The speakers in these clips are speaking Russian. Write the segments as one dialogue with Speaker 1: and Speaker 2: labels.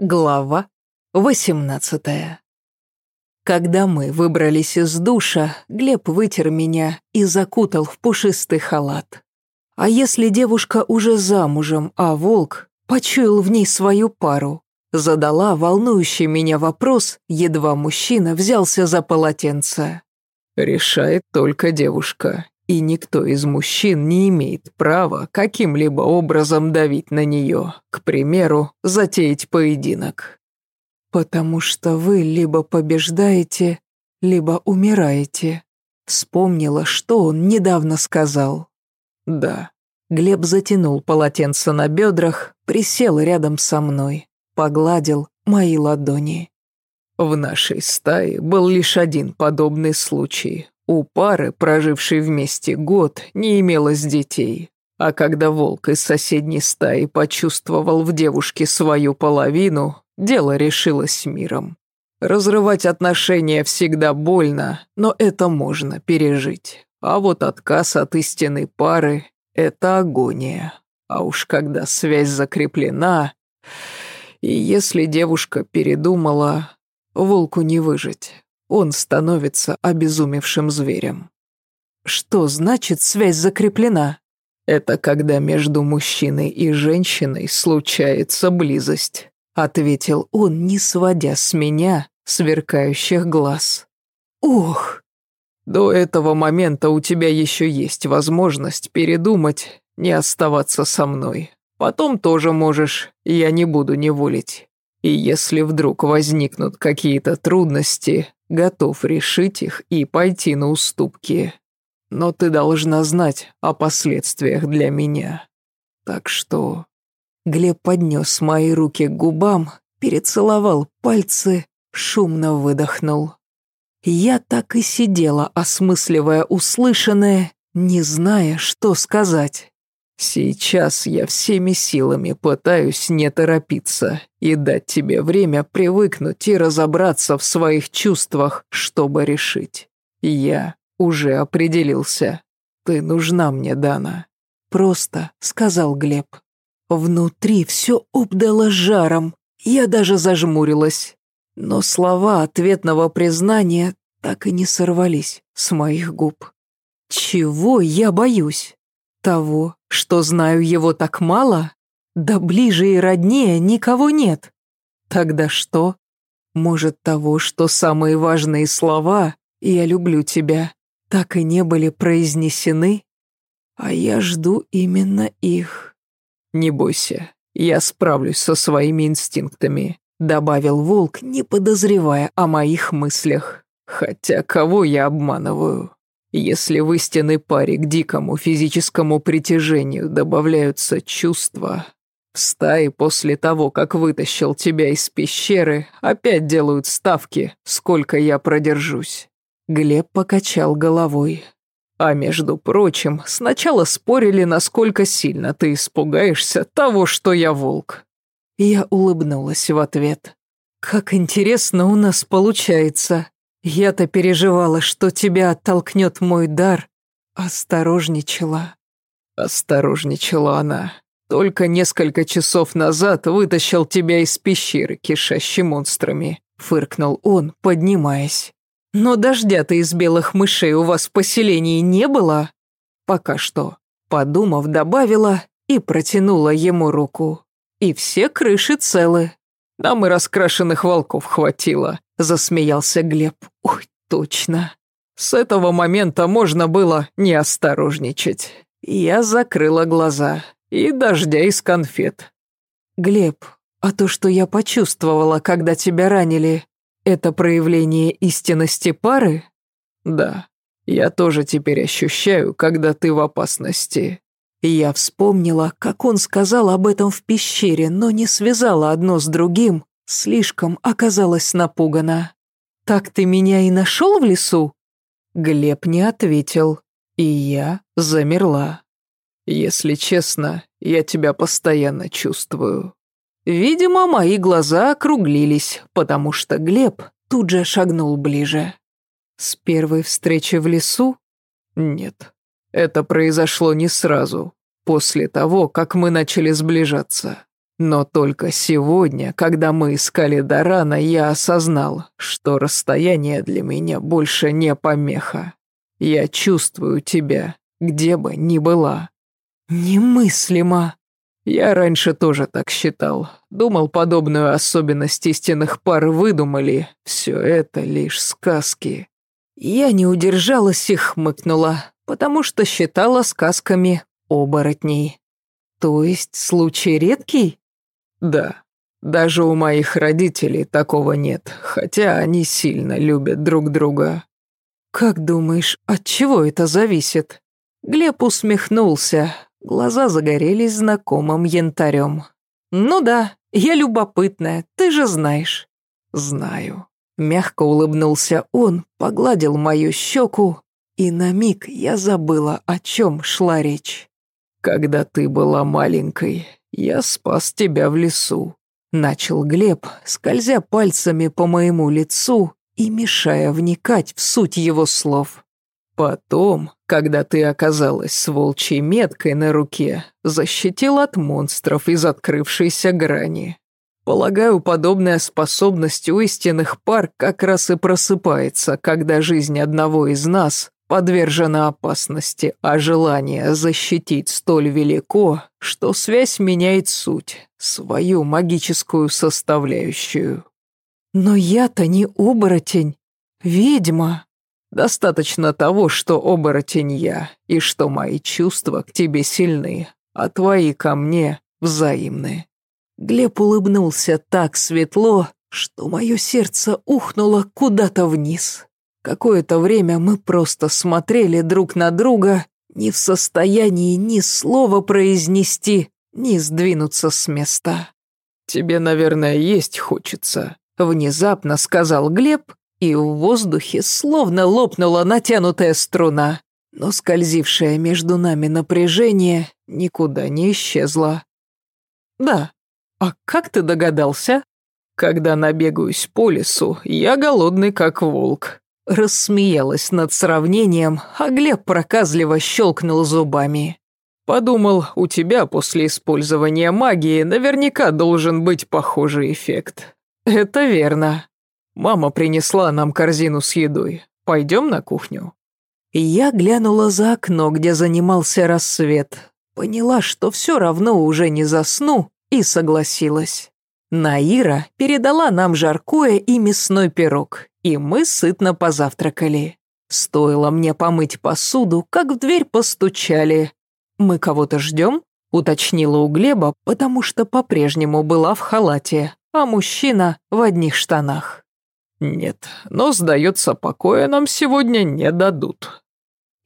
Speaker 1: Глава 18 Когда мы выбрались из душа, Глеб вытер меня и закутал в пушистый халат. А если девушка уже замужем, а волк почуял в ней свою пару? Задала волнующий меня вопрос, едва мужчина взялся за полотенце.
Speaker 2: «Решает только девушка, и никто из мужчин не имеет права каким-либо образом давить на нее, к примеру, затеять поединок.
Speaker 1: Потому что вы либо побеждаете, либо умираете. Вспомнила, что он недавно сказал.
Speaker 2: Да.
Speaker 1: Глеб затянул полотенце на бедрах, присел рядом со мной, погладил мои ладони.
Speaker 2: В нашей стае был лишь один подобный случай. У пары, прожившей вместе год, не имелось детей. А когда волк из соседней стаи почувствовал в девушке свою половину, дело решилось миром. Разрывать отношения всегда больно, но это можно пережить. А вот отказ от истинной пары – это агония. А уж когда связь закреплена, и если девушка передумала, волку не выжить он становится обезумевшим зверем.
Speaker 1: Что значит связь закреплена?
Speaker 2: Это когда между мужчиной и женщиной случается близость, ответил он, не сводя с меня сверкающих глаз.
Speaker 1: Ох!
Speaker 2: До этого момента у тебя еще есть возможность передумать, не оставаться со мной. Потом тоже можешь, я не буду неволить. И если вдруг возникнут какие-то трудности, готов решить их и пойти на уступки. Но ты должна знать о последствиях для меня. Так что...»
Speaker 1: Глеб поднес мои руки к губам, перецеловал пальцы, шумно выдохнул. Я так и сидела, осмысливая услышанное, не зная, что сказать.
Speaker 2: Сейчас я всеми силами пытаюсь не торопиться и дать тебе время привыкнуть и разобраться в своих чувствах, чтобы решить. Я уже определился. Ты нужна мне, Дана.
Speaker 1: Просто, сказал Глеб. Внутри все обдало жаром. Я даже зажмурилась. Но слова ответного признания так и не сорвались с моих губ. Чего я боюсь? Того, что знаю его так мало? Да ближе и роднее никого нет. Тогда что? Может, того, что самые важные слова «я люблю тебя» так и не были произнесены? А я жду именно их.
Speaker 2: «Не бойся, я справлюсь со своими инстинктами»,
Speaker 1: добавил волк, не подозревая о моих мыслях.
Speaker 2: «Хотя кого я обманываю?» Если в истинной паре к дикому физическому притяжению добавляются чувства, в стае после того, как вытащил тебя из пещеры, опять делают ставки, сколько я продержусь.
Speaker 1: Глеб покачал головой.
Speaker 2: А между прочим, сначала спорили, насколько сильно ты испугаешься того, что я волк.
Speaker 1: Я улыбнулась в ответ. Как интересно у нас получается. Я-то переживала, что тебя оттолкнет мой дар. Осторожничала.
Speaker 2: Осторожничала она. Только несколько часов назад вытащил тебя из пещеры, кишащей монстрами. Фыркнул он, поднимаясь.
Speaker 1: Но дождя-то из белых мышей у вас в поселении не было? Пока что. Подумав, добавила и протянула ему руку. И все крыши целы.
Speaker 2: Нам и раскрашенных волков хватило.
Speaker 1: Засмеялся Глеб. Ой, точно.
Speaker 2: С этого момента можно было не осторожничать. Я закрыла глаза. И дождя из конфет.
Speaker 1: Глеб, а то, что я почувствовала, когда тебя ранили, это проявление истинности пары?
Speaker 2: Да. Я тоже теперь ощущаю, когда ты в опасности.
Speaker 1: Я вспомнила, как он сказал об этом в пещере, но не связала одно с другим, Слишком оказалась напугана. «Так ты меня и нашел в лесу?» Глеб не ответил, и я замерла.
Speaker 2: «Если честно, я тебя постоянно чувствую».
Speaker 1: Видимо, мои глаза округлились, потому что Глеб тут же шагнул ближе. «С первой встречи в лесу?»
Speaker 2: «Нет, это произошло не сразу, после того, как мы начали сближаться. Но только сегодня, когда мы искали Дарана, я осознал, что расстояние для меня больше не помеха. Я чувствую тебя, где бы ни была».
Speaker 1: «Немыслимо!»
Speaker 2: Я раньше тоже так считал. Думал, подобную особенность истинных пар выдумали. Все это лишь сказки.
Speaker 1: Я не удержалась и хмыкнула, потому что считала сказками оборотней. То есть случай редкий?
Speaker 2: Да. Даже у моих родителей такого нет, хотя они сильно любят друг друга.
Speaker 1: Как думаешь, от чего это зависит? Глеб усмехнулся, Глаза загорелись знакомым янтарем. «Ну да, я любопытная, ты же знаешь».
Speaker 2: «Знаю».
Speaker 1: Мягко улыбнулся он, погладил мою щеку, и на миг я забыла, о чем шла речь.
Speaker 2: «Когда ты была маленькой, я спас тебя в лесу», — начал Глеб, скользя пальцами по моему лицу и мешая вникать в суть его слов. Потом, когда ты оказалась с волчьей меткой на руке, защитил от монстров из открывшейся грани. Полагаю, подобная способность у истинных пар как раз и просыпается, когда жизнь одного из нас подвержена опасности, а желание защитить столь велико, что связь меняет суть, свою магическую составляющую.
Speaker 1: Но я-то не оборотень, ведьма.
Speaker 2: Достаточно того, что оборотень я, и что мои чувства к тебе сильны, а твои ко мне взаимны».
Speaker 1: Глеб улыбнулся так светло, что мое сердце ухнуло куда-то вниз. Какое-то время мы просто смотрели друг на друга, не в состоянии ни слова произнести, ни сдвинуться с места.
Speaker 2: «Тебе, наверное, есть хочется», —
Speaker 1: внезапно сказал Глеб и в воздухе словно лопнула натянутая струна, но скользившее между нами напряжение никуда не исчезло. «Да, а как ты догадался?»
Speaker 2: «Когда набегаюсь по лесу, я голодный как волк»,
Speaker 1: Рассмеялась над сравнением, а Глеб проказливо щелкнул зубами.
Speaker 2: «Подумал, у тебя после использования магии наверняка должен быть похожий эффект».
Speaker 1: «Это верно.
Speaker 2: Мама принесла нам корзину с едой. Пойдем на кухню?»
Speaker 1: Я глянула за окно, где занимался рассвет. Поняла, что все равно уже не засну, и согласилась. Наира передала нам жаркое и мясной пирог, и мы сытно позавтракали. Стоило мне помыть посуду, как в дверь постучали. «Мы кого-то ждем?» — уточнила у Глеба, потому что по-прежнему была в халате, а мужчина в одних штанах.
Speaker 2: «Нет, но, сдается, покоя нам сегодня не дадут».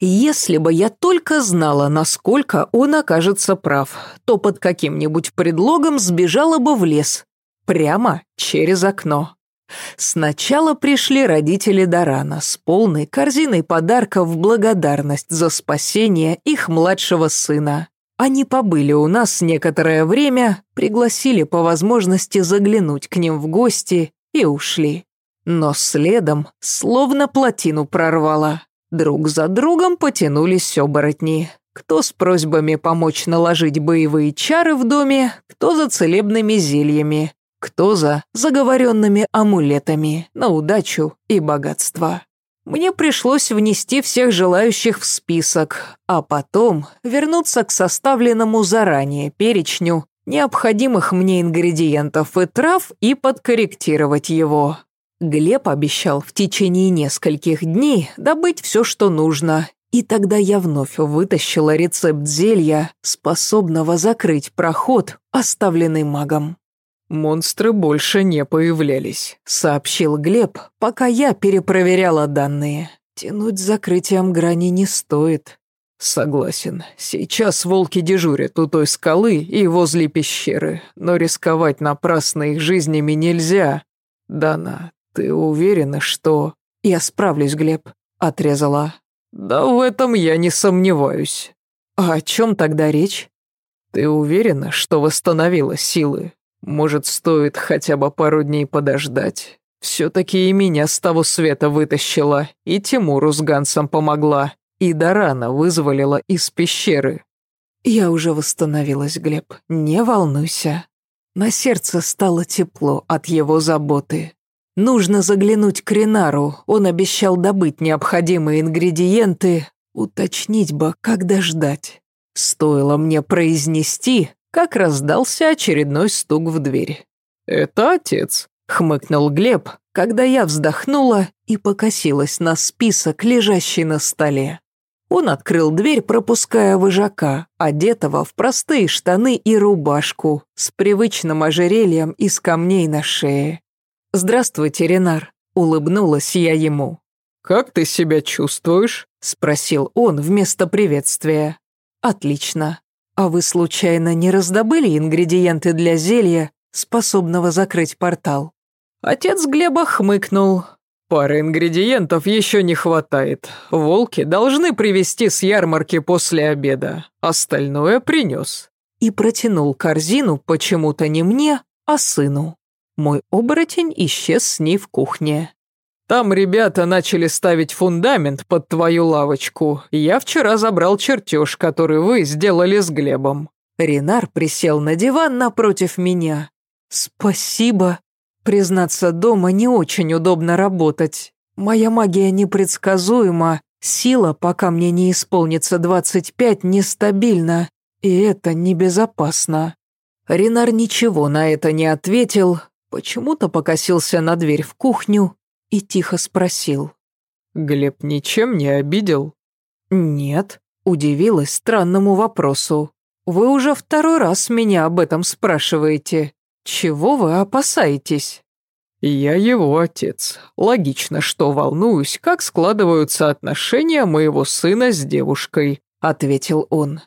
Speaker 1: Если бы я только знала, насколько он окажется прав, то под каким-нибудь предлогом сбежала бы в лес. Прямо через окно. Сначала пришли родители Дарана с полной корзиной подарков в благодарность за спасение их младшего сына. Они побыли у нас некоторое время, пригласили по возможности заглянуть к ним в гости и ушли. Но следом словно плотину прорвало. Друг за другом потянулись оборотни. Кто с просьбами помочь наложить боевые чары в доме, кто за целебными зельями, кто за заговоренными амулетами на удачу и богатство. Мне пришлось внести всех желающих в список, а потом вернуться к составленному заранее перечню необходимых мне ингредиентов и трав и подкорректировать его. Глеб обещал в течение нескольких дней добыть все, что нужно, и тогда я вновь вытащила рецепт зелья, способного закрыть проход, оставленный магом.
Speaker 2: «Монстры больше не появлялись», —
Speaker 1: сообщил Глеб, пока я перепроверяла данные. Тянуть с закрытием грани не стоит.
Speaker 2: «Согласен. Сейчас волки дежурят у той скалы и возле пещеры, но рисковать напрасно их жизнями нельзя. Дана, «Ты уверена, что...»
Speaker 1: «Я справлюсь, Глеб», — отрезала.
Speaker 2: «Да в этом я не сомневаюсь».
Speaker 1: «А о чем тогда речь?»
Speaker 2: «Ты уверена, что восстановила силы? Может, стоит хотя бы пару дней подождать? Все-таки и меня с того света вытащила, и Тимуру с Гансом помогла, и Дарана вызволила из пещеры».
Speaker 1: «Я уже восстановилась, Глеб, не волнуйся». На сердце стало тепло от его заботы. Нужно заглянуть к Ренару, он обещал добыть необходимые ингредиенты, уточнить бы, когда ждать. Стоило мне произнести, как раздался очередной стук в дверь.
Speaker 2: «Это отец», — хмыкнул Глеб, когда я вздохнула и покосилась на список, лежащий на столе.
Speaker 1: Он открыл дверь, пропуская выжака, одетого в простые штаны и рубашку, с привычным ожерельем из камней на шее. «Здравствуйте, Ренар», — улыбнулась я ему.
Speaker 2: «Как ты себя чувствуешь?»
Speaker 1: — спросил он вместо приветствия. «Отлично. А вы случайно не раздобыли ингредиенты для зелья, способного закрыть портал?»
Speaker 2: Отец Глеба хмыкнул. «Пары ингредиентов еще не хватает. Волки должны привезти с ярмарки после обеда. Остальное принес».
Speaker 1: И протянул корзину почему-то не мне, а сыну. Мой оборотень исчез с ней в кухне.
Speaker 2: «Там ребята начали ставить фундамент под твою лавочку. Я вчера забрал чертеж, который вы сделали с Глебом».
Speaker 1: Ренар присел на диван напротив меня. «Спасибо. Признаться, дома не очень удобно работать. Моя магия непредсказуема, сила, пока мне не исполнится 25, нестабильна, и это небезопасно». Ренар ничего на это не ответил, Почему-то покосился на дверь в кухню и тихо спросил.
Speaker 2: «Глеб ничем не обидел?»
Speaker 1: «Нет», — удивилась странному вопросу. «Вы уже второй раз меня об этом спрашиваете. Чего вы опасаетесь?»
Speaker 2: «Я его отец. Логично, что волнуюсь, как складываются отношения моего сына с девушкой», — ответил он.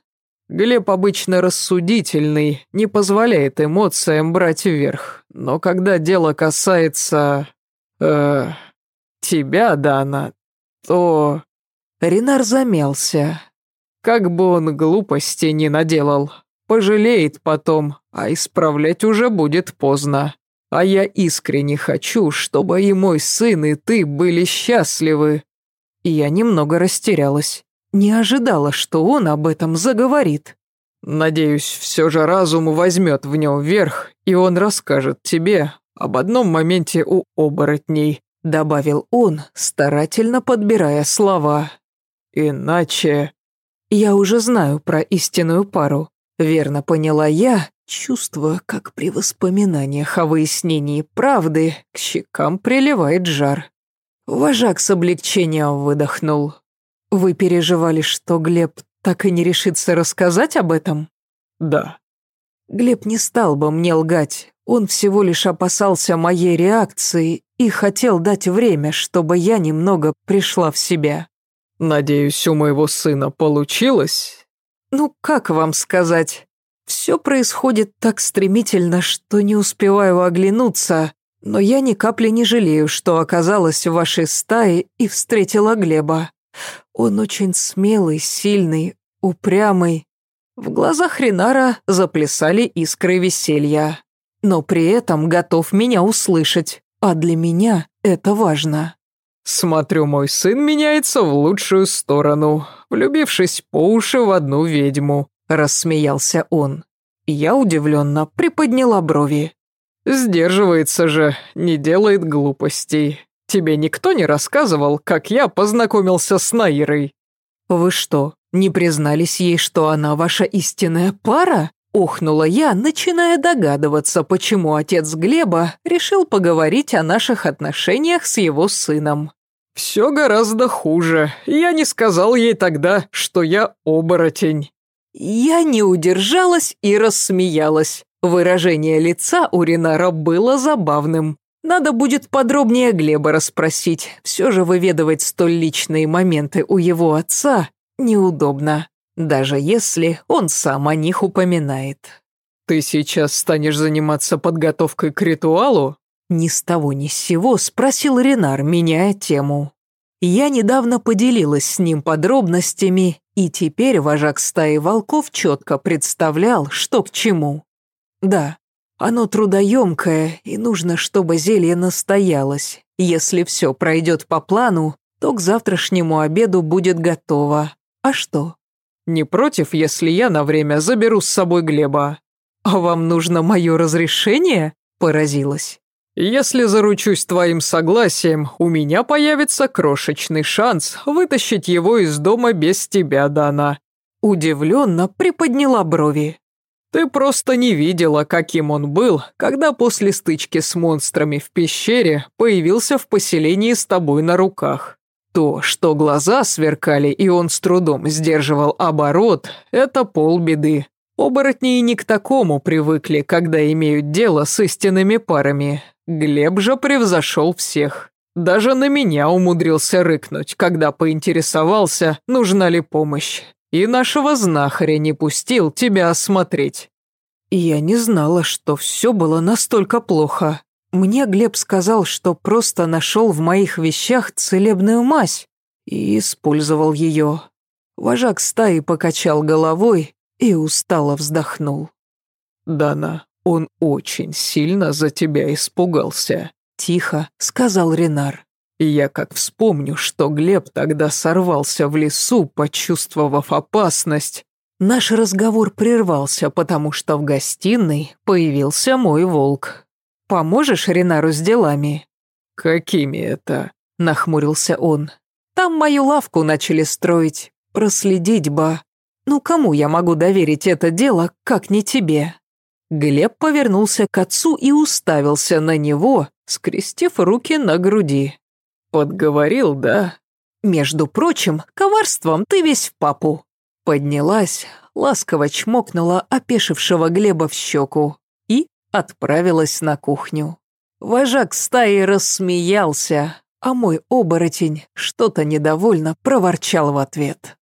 Speaker 2: Глеб обычно рассудительный, не позволяет эмоциям брать вверх. Но когда дело касается... Э, тебя, Дана, то...
Speaker 1: Ренар замялся.
Speaker 2: Как бы он глупости не наделал, пожалеет потом, а исправлять уже будет поздно. А я искренне хочу, чтобы и мой сын, и ты были счастливы.
Speaker 1: Я немного растерялась. Не ожидала, что он об этом заговорит.
Speaker 2: Надеюсь, все же разум возьмет в нем верх, и он расскажет тебе об одном моменте у оборотней»,
Speaker 1: добавил он, старательно подбирая слова.
Speaker 2: «Иначе...»
Speaker 1: «Я уже знаю про истинную пару», верно поняла я, чувствуя, как при воспоминаниях о выяснении правды к щекам приливает жар. Вожак с облегчением выдохнул. «Вы переживали, что Глеб так и не решится рассказать об этом?»
Speaker 2: «Да».
Speaker 1: Глеб не стал бы мне лгать. Он всего лишь опасался моей реакции и хотел дать время, чтобы я немного пришла в себя.
Speaker 2: «Надеюсь, у моего сына получилось?»
Speaker 1: «Ну, как вам сказать? Все происходит так стремительно, что не успеваю оглянуться, но я ни капли не жалею, что оказалась в вашей стае и встретила Глеба. Он очень смелый, сильный, упрямый. В глазах Ринара заплясали искры веселья. Но при этом готов меня услышать, а для меня это важно.
Speaker 2: «Смотрю, мой сын меняется в лучшую сторону, влюбившись по уши в одну ведьму», – рассмеялся он.
Speaker 1: Я удивленно приподняла брови.
Speaker 2: «Сдерживается же, не делает глупостей. Тебе никто не рассказывал, как я познакомился с Наирой?»
Speaker 1: «Вы что, не признались ей, что она ваша истинная пара?» Охнула я, начиная догадываться, почему отец Глеба решил поговорить о наших отношениях с его сыном.
Speaker 2: «Все гораздо хуже. Я не сказал ей тогда, что я оборотень».
Speaker 1: Я не удержалась и рассмеялась. Выражение лица у Ринара было забавным. Надо будет подробнее Глеба расспросить. Все же выведывать столь личные моменты у его отца неудобно, даже если он сам о них упоминает.
Speaker 2: «Ты сейчас станешь заниматься подготовкой к ритуалу?»
Speaker 1: Ни с того ни с сего спросил Ренар, меняя тему. Я недавно поделилась с ним подробностями, и теперь вожак стаи волков четко представлял, что к чему. Да, оно трудоемкое, и нужно, чтобы зелье настоялось. Если все пройдет по плану, то к завтрашнему обеду будет готово. А что?
Speaker 2: Не против, если я на время заберу с собой Глеба?
Speaker 1: «А вам нужно мое разрешение?» – поразилась.
Speaker 2: «Если заручусь твоим согласием, у меня появится крошечный шанс вытащить его из дома без тебя, Дана».
Speaker 1: Удивленно приподняла брови.
Speaker 2: «Ты просто не видела, каким он был, когда после стычки с монстрами в пещере появился в поселении с тобой на руках. То, что глаза сверкали и он с трудом сдерживал оборот, это полбеды. Оборотни и не к такому привыкли, когда имеют дело с истинными парами. Глеб же превзошел всех. Даже на меня умудрился рыкнуть, когда поинтересовался, нужна ли помощь. И нашего знахаря не пустил тебя осмотреть.
Speaker 1: Я не знала, что все было настолько плохо. Мне Глеб сказал, что просто нашел в моих вещах целебную мазь и использовал ее. Вожак стаи покачал головой и устало вздохнул.
Speaker 2: «Дана, он очень сильно за тебя испугался», —
Speaker 1: тихо сказал Ренар.
Speaker 2: «Я как вспомню, что Глеб тогда сорвался в лесу, почувствовав опасность».
Speaker 1: Наш разговор прервался, потому что в гостиной появился мой волк. «Поможешь Ренару с делами?»
Speaker 2: «Какими это?» — нахмурился он.
Speaker 1: «Там мою лавку начали строить. Проследить бы. Ну кому я могу доверить это дело, как не тебе?» Глеб повернулся к отцу и уставился на него, скрестив руки на груди.
Speaker 2: «Подговорил, да?»
Speaker 1: «Между прочим, коварством ты весь в папу». Поднялась, ласково чмокнула опешившего Глеба в щеку отправилась на кухню. Вожак стаи рассмеялся, а мой оборотень что-то недовольно проворчал в ответ.